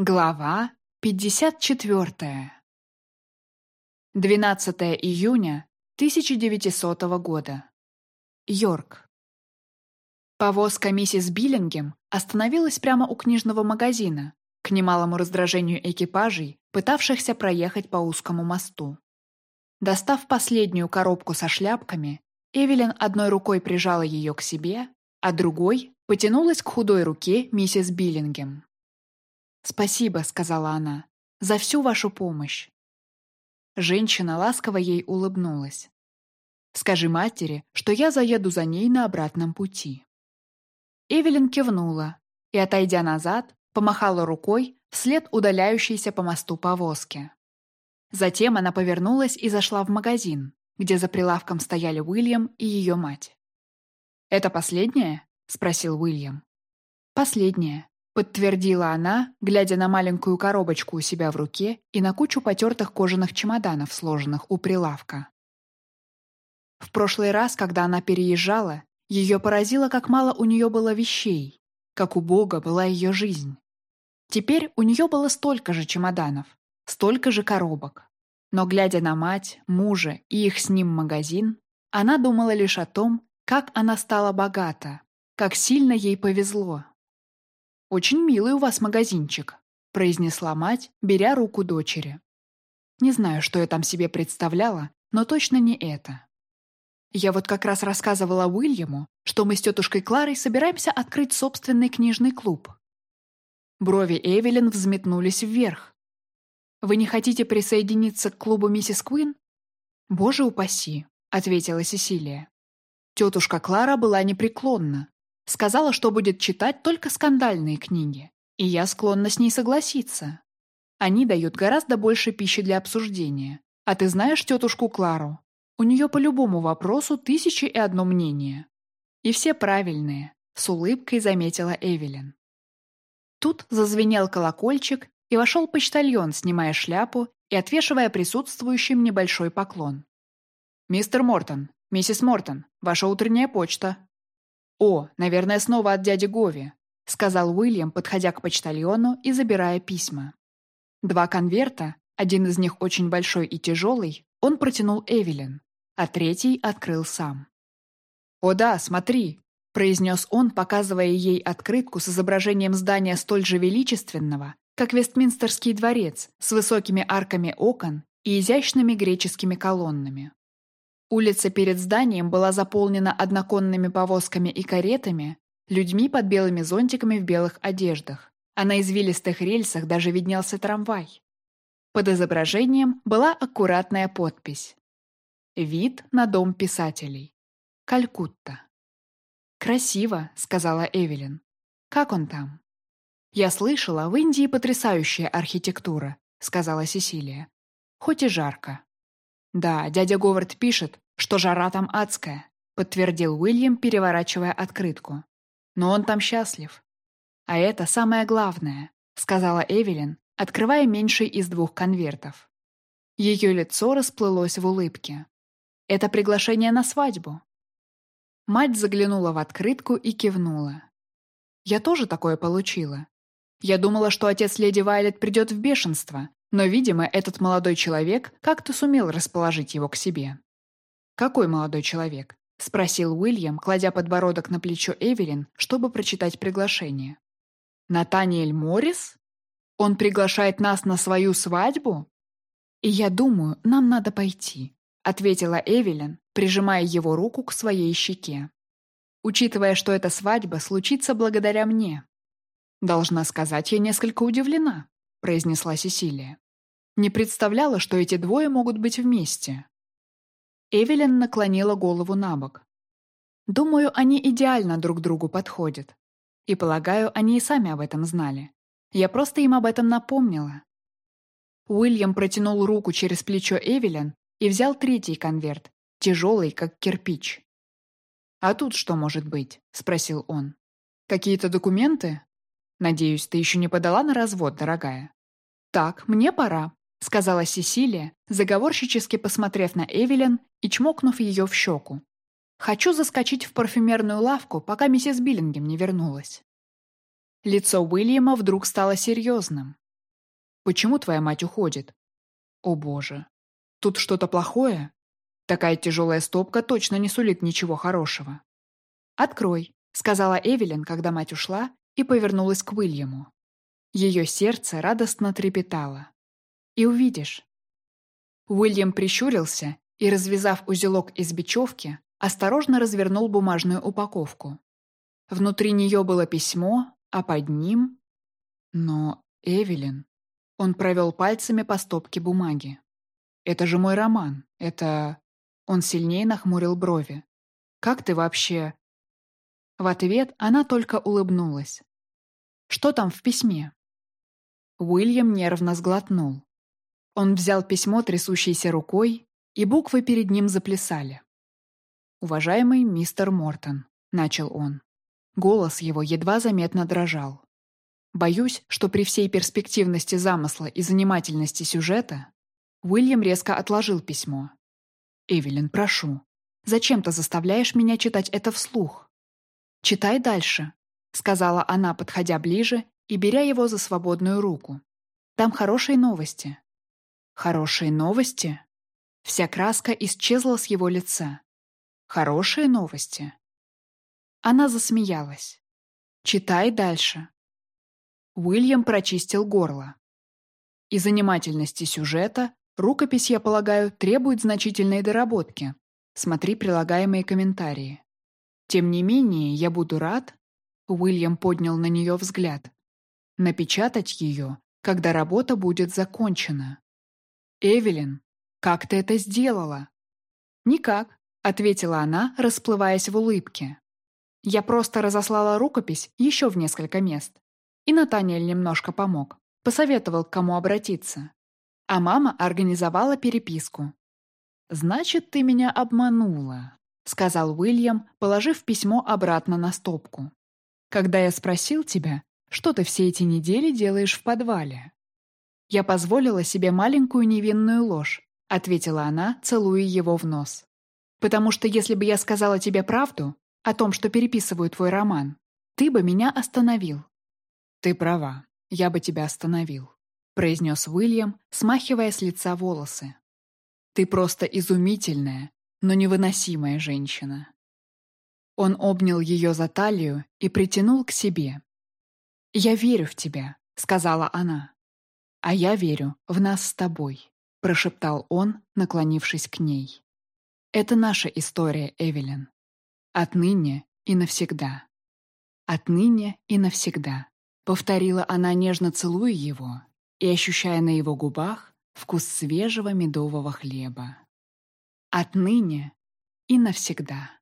Глава 54. 12 июня 1900 года. Йорк. Повозка миссис Биллингем остановилась прямо у книжного магазина, к немалому раздражению экипажей, пытавшихся проехать по узкому мосту. Достав последнюю коробку со шляпками, Эвелин одной рукой прижала ее к себе, а другой потянулась к худой руке миссис Биллингем. «Спасибо», — сказала она, — «за всю вашу помощь». Женщина ласково ей улыбнулась. «Скажи матери, что я заеду за ней на обратном пути». Эвелин кивнула и, отойдя назад, помахала рукой вслед удаляющейся по мосту повозки. Затем она повернулась и зашла в магазин, где за прилавком стояли Уильям и ее мать. «Это последнее?» — спросил Уильям. «Последнее», Подтвердила она, глядя на маленькую коробочку у себя в руке и на кучу потертых кожаных чемоданов, сложенных у прилавка. В прошлый раз, когда она переезжала, ее поразило, как мало у нее было вещей, как у Бога была ее жизнь. Теперь у нее было столько же чемоданов, столько же коробок. Но, глядя на мать, мужа и их с ним магазин, она думала лишь о том, как она стала богата, как сильно ей повезло, «Очень милый у вас магазинчик», — произнесла мать, беря руку дочери. Не знаю, что я там себе представляла, но точно не это. Я вот как раз рассказывала Уильяму, что мы с тетушкой Кларой собираемся открыть собственный книжный клуб. Брови Эвелин взметнулись вверх. «Вы не хотите присоединиться к клубу миссис Куин?» «Боже упаси», — ответила Сесилия. Тетушка Клара была непреклонна. Сказала, что будет читать только скандальные книги, и я склонна с ней согласиться. Они дают гораздо больше пищи для обсуждения. А ты знаешь тетушку Клару? У нее по любому вопросу тысячи и одно мнение. И все правильные, с улыбкой заметила Эвелин. Тут зазвенел колокольчик, и вошел почтальон, снимая шляпу и отвешивая присутствующим небольшой поклон. «Мистер Мортон, миссис Мортон, ваша утренняя почта», «О, наверное, снова от дяди Гови», — сказал Уильям, подходя к почтальону и забирая письма. Два конверта, один из них очень большой и тяжелый, он протянул Эвелин, а третий открыл сам. «О да, смотри», — произнес он, показывая ей открытку с изображением здания столь же величественного, как Вестминстерский дворец, с высокими арками окон и изящными греческими колоннами. Улица перед зданием была заполнена одноконными повозками и каретами, людьми под белыми зонтиками в белых одеждах, а на извилистых рельсах даже виднелся трамвай. Под изображением была аккуратная подпись. «Вид на дом писателей. Калькутта». «Красиво», — сказала Эвелин. «Как он там?» «Я слышала, в Индии потрясающая архитектура», — сказала Сесилия. «Хоть и жарко». «Да, дядя Говард пишет, что жара там адская», подтвердил Уильям, переворачивая открытку. «Но он там счастлив». «А это самое главное», сказала Эвелин, открывая меньший из двух конвертов. Ее лицо расплылось в улыбке. «Это приглашение на свадьбу». Мать заглянула в открытку и кивнула. «Я тоже такое получила. Я думала, что отец леди Вайлет придет в бешенство, но, видимо, этот молодой человек как-то сумел расположить его к себе. «Какой молодой человек?» — спросил Уильям, кладя подбородок на плечо Эвелин, чтобы прочитать приглашение. «Натаниэль Моррис? Он приглашает нас на свою свадьбу?» «И я думаю, нам надо пойти», — ответила Эвелин, прижимая его руку к своей щеке. «Учитывая, что эта свадьба случится благодаря мне». Должна сказать, я несколько удивлена. — произнесла Сесилия. «Не представляла, что эти двое могут быть вместе». Эвелин наклонила голову на бок. «Думаю, они идеально друг другу подходят. И, полагаю, они и сами об этом знали. Я просто им об этом напомнила». Уильям протянул руку через плечо Эвелин и взял третий конверт, тяжелый, как кирпич. «А тут что может быть?» — спросил он. «Какие-то документы?» «Надеюсь, ты еще не подала на развод, дорогая?» «Так, мне пора», — сказала Сесилия, заговорщически посмотрев на Эвелин и чмокнув ее в щеку. «Хочу заскочить в парфюмерную лавку, пока миссис Биллингем не вернулась». Лицо Уильяма вдруг стало серьезным. Почему твоя мать уходит? О боже. Тут что-то плохое? Такая тяжелая стопка точно не сулит ничего хорошего. «Открой», — сказала Эвелин, когда мать ушла, и повернулась к Уильяму. Ее сердце радостно трепетало. «И увидишь». Уильям прищурился и, развязав узелок из бечевки, осторожно развернул бумажную упаковку. Внутри нее было письмо, а под ним... Но Эвелин... Он провел пальцами по стопке бумаги. «Это же мой роман. Это...» Он сильнее нахмурил брови. «Как ты вообще...» В ответ она только улыбнулась. «Что там в письме?» Уильям нервно сглотнул. Он взял письмо трясущейся рукой, и буквы перед ним заплясали. «Уважаемый мистер Мортон», — начал он. Голос его едва заметно дрожал. Боюсь, что при всей перспективности замысла и занимательности сюжета Уильям резко отложил письмо. «Эвелин, прошу, зачем ты заставляешь меня читать это вслух?» «Читай дальше», — сказала она, подходя ближе и беря его за свободную руку. «Там хорошие новости». «Хорошие новости?» Вся краска исчезла с его лица. «Хорошие новости?» Она засмеялась. «Читай дальше», Уильям прочистил горло. И занимательности сюжета рукопись, я полагаю, требует значительной доработки. Смотри прилагаемые комментарии. Тем не менее, я буду рад, Уильям поднял на нее взгляд, напечатать ее, когда работа будет закончена. «Эвелин, как ты это сделала?» «Никак», — ответила она, расплываясь в улыбке. «Я просто разослала рукопись еще в несколько мест. И Натаниэль немножко помог. Посоветовал, к кому обратиться. А мама организовала переписку. «Значит, ты меня обманула», — сказал Уильям, положив письмо обратно на стопку. «Когда я спросил тебя, что ты все эти недели делаешь в подвале?» «Я позволила себе маленькую невинную ложь», — ответила она, целуя его в нос. «Потому что если бы я сказала тебе правду о том, что переписываю твой роман, ты бы меня остановил. «Ты права, я бы тебя остановил», — произнес Уильям, смахивая с лица волосы. «Ты просто изумительная, но невыносимая женщина». Он обнял ее за талию и притянул к себе. «Я верю в тебя», — сказала она. «А я верю в нас с тобой», — прошептал он, наклонившись к ней. «Это наша история, Эвелин. Отныне и навсегда. Отныне и навсегда. Повторила она, нежно целуя его и ощущая на его губах вкус свежего медового хлеба. Отныне и навсегда.